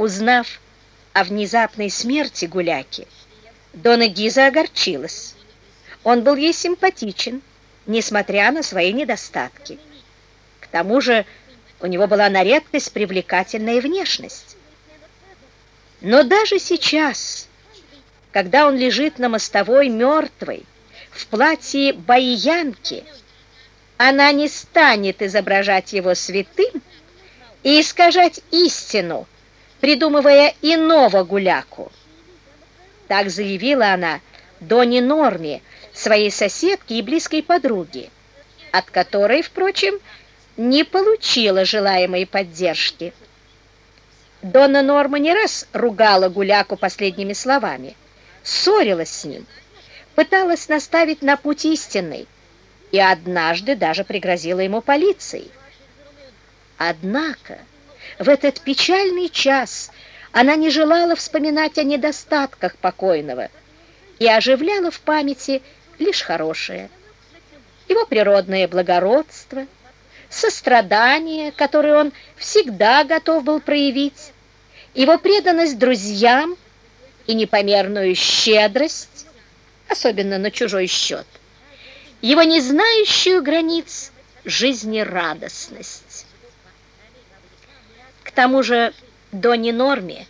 Узнав о внезапной смерти Гуляки, Дона Гиза огорчилась. Он был ей симпатичен, несмотря на свои недостатки. К тому же у него была на редкость привлекательная внешность. Но даже сейчас, когда он лежит на мостовой мертвый, в платье баиянки, она не станет изображать его святым и искажать истину, придумывая иного гуляку. Так заявила она Доне Норме, своей соседке и близкой подруге, от которой, впрочем, не получила желаемой поддержки. Дона Норма не раз ругала Гуляку последними словами, ссорилась с ним, пыталась наставить на путь истинный и однажды даже пригрозила ему полицией. Однако в этот печальный час она не желала вспоминать о недостатках покойного и оживляла в памяти лишь хорошее. Его природное благородство – сострадание, которое он всегда готов был проявить, его преданность друзьям и непомерную щедрость, особенно на чужой счет, его не знающую границ жизнерадостность. Тому же Донни Норме,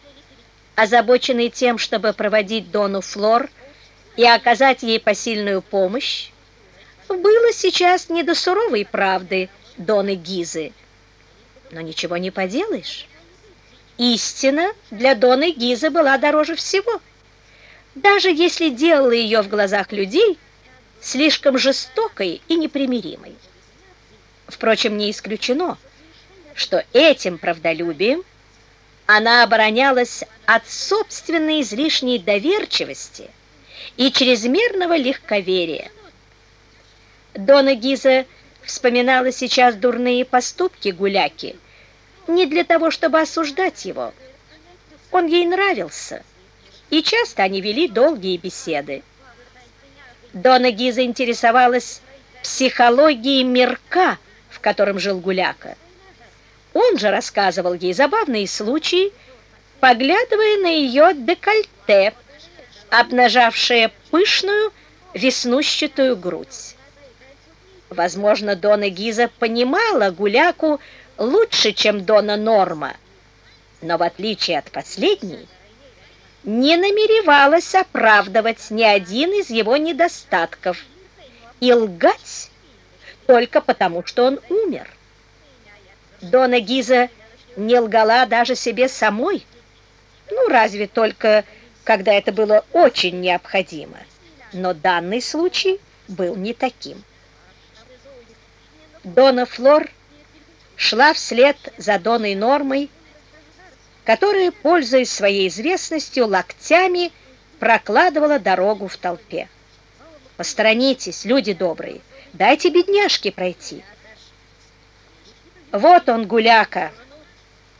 озабоченный тем, чтобы проводить Дону Флор и оказать ей посильную помощь, было сейчас не до суровой правды – Доны Гизы. Но ничего не поделаешь. Истина для Доны Гизы была дороже всего. Даже если делала ее в глазах людей слишком жестокой и непримиримой. Впрочем, не исключено, что этим правдолюбием она оборонялась от собственной излишней доверчивости и чрезмерного легковерия. Дона Гиза – вспоминала сейчас дурные поступки Гуляки, не для того, чтобы осуждать его. Он ей нравился, и часто они вели долгие беседы. Дона Гиза интересовалась психологией мирка, в котором жил Гуляка. Он же рассказывал ей забавные случаи, поглядывая на ее декольте, обнажавшее пышную веснущатую грудь. Возможно, Дона Гиза понимала Гуляку лучше, чем Дона Норма, но в отличие от последней, не намеревалась оправдывать ни один из его недостатков и лгать только потому, что он умер. Дона Гиза не лгала даже себе самой, ну, разве только, когда это было очень необходимо. Но данный случай был не таким. Дона Флор шла вслед за Доной Нормой, которая, пользуясь своей известностью, локтями прокладывала дорогу в толпе. «Посторонитесь, люди добрые, дайте бедняжке пройти». Вот он, гуляка,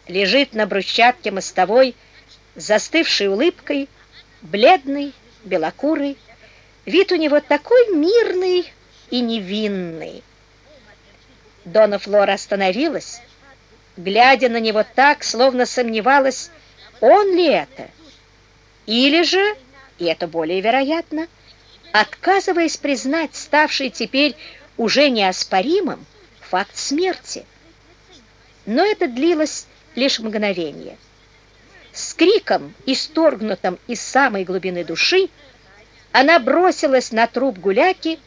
лежит на брусчатке мостовой, застывшей улыбкой, бледный, белокурый. Вид у него такой мирный и невинный. Дона Флора остановилась, глядя на него так, словно сомневалась, он ли это. Или же, и это более вероятно, отказываясь признать ставший теперь уже неоспоримым факт смерти. Но это длилось лишь мгновение. С криком, исторгнутым из самой глубины души, она бросилась на труп гуляки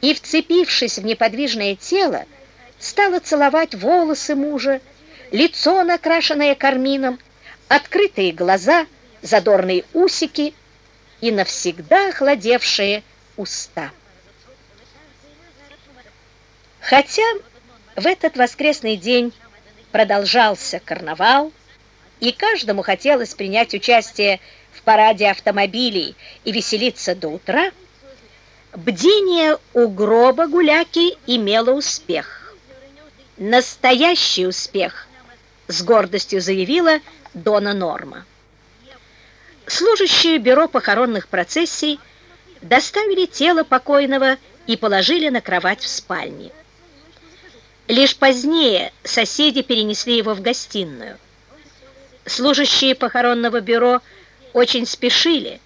и, вцепившись в неподвижное тело, стала целовать волосы мужа, лицо, накрашенное кармином, открытые глаза, задорные усики и навсегда охладевшие уста. Хотя в этот воскресный день продолжался карнавал, и каждому хотелось принять участие в параде автомобилей и веселиться до утра, бдение у гроба гуляки имело успех. Настоящий успех, с гордостью заявила Дона Норма. Служащие бюро похоронных процессий доставили тело покойного и положили на кровать в спальне. Лишь позднее соседи перенесли его в гостиную. Служащие похоронного бюро очень спешили,